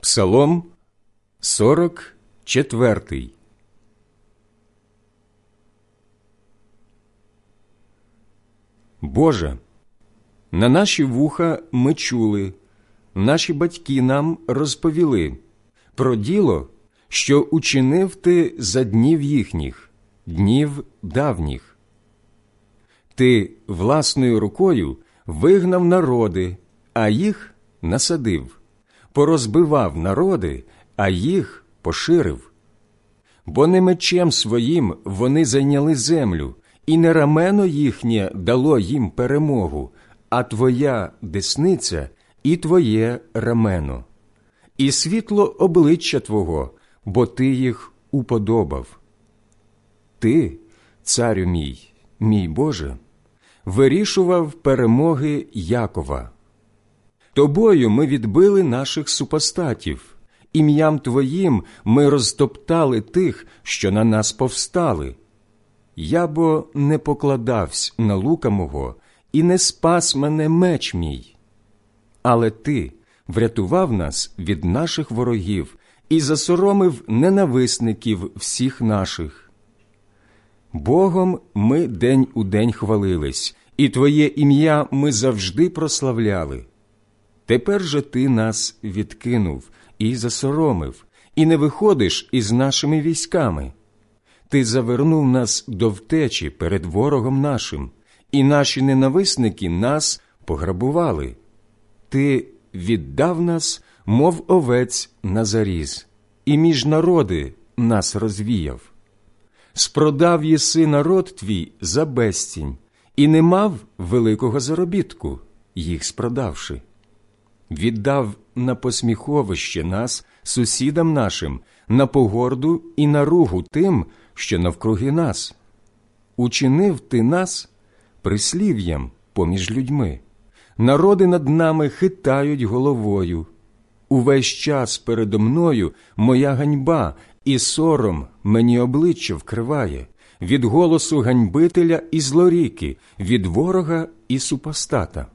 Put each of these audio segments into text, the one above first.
Псалом 44 Боже, на наші вуха ми чули, наші батьки нам розповіли про діло, що учинив ти за днів їхніх, днів давніх. Ти власною рукою вигнав народи, а їх насадив, порозбивав народи, а їх поширив. Бо не мечем своїм вони зайняли землю, і не рамено їхнє дало їм перемогу, а твоя десниця і твоє рамено, і світло обличчя Твого, бо ти їх уподобав. Ти, царю мій, мій Боже, вирішував перемоги Якова. Тобою ми відбили наших супостатів, ім'ям Твоїм ми розтоптали тих, що на нас повстали. Я бо не покладавсь на лука мого, і не спас мене меч мій. Але ти врятував нас від наших ворогів і засоромив ненависників всіх наших. Богом ми день у день хвалились, і Твоє ім'я ми завжди прославляли. Тепер же ти нас відкинув і засоромив, і не виходиш із нашими військами. Ти завернув нас до втечі перед ворогом нашим, і наші ненависники нас пограбували. Ти віддав нас, мов овець на заріз, і між народи нас розвіяв. Спродав єси народ твій за безцінь, і не мав великого заробітку, їх спродавши. Віддав на посміховище нас сусідам нашим, на погорду і на ругу тим, що навкруги нас. Учинив ти нас прислів'ям поміж людьми. Народи над нами хитають головою. Увесь час передо мною моя ганьба і сором мені обличчя вкриває, від голосу ганьбителя і злоріки, від ворога і супостата.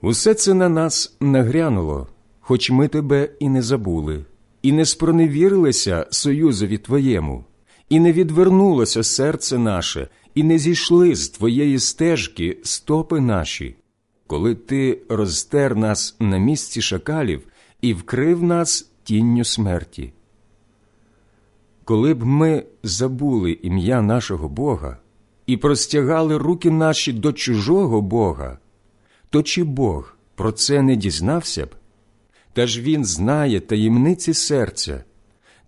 Усе це на нас нагрянуло, хоч ми тебе і не забули, і не спроневірилися союзові твоєму, і не відвернулося серце наше, і не зійшли з твоєї стежки стопи наші, коли ти розтер нас на місці шакалів і вкрив нас тінню смерті. Коли б ми забули ім'я нашого Бога і простягали руки наші до чужого Бога, то чи Бог про це не дізнався б? Та ж Він знає таємниці серця,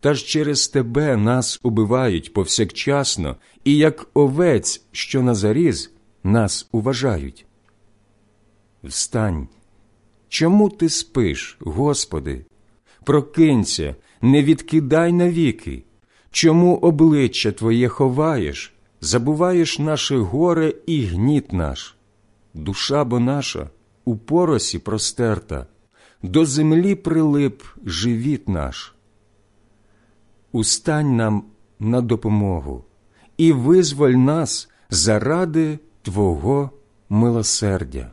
та ж через тебе нас убивають повсякчасно, і як овець, що на заріз, нас уважають. Встань, чому ти спиш, Господи? Прокинься, не відкидай навіки. Чому обличчя Твоє ховаєш, забуваєш наше горе і гніт наш? Душа бо наша у поросі простерта, до землі прилип живіт наш. Устань нам на допомогу і визволь нас заради Твого милосердя.